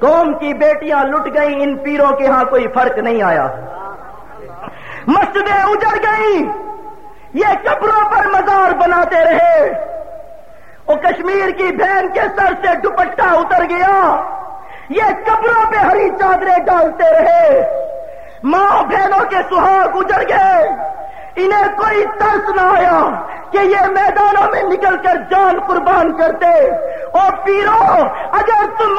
कौम की बेटियाँ लुट गई, इन पीरों के यहाँ कोई फ़र्क नहीं आया। मस्जिदें उजड़ गई, ये कब्रों पर मजार बनाते रहे। वो कश्मीर की बहन के सर से दुपट्टा उतर गया। ये कब्रों पे हरी चादरें डालते रहे। माँ बहनों के सुहाग उजड़ गए। इन्हें कोई तरस ना आया कि ये मैदानों में निकलकर जान कुर्बान करते। और पीरो, अगर तुम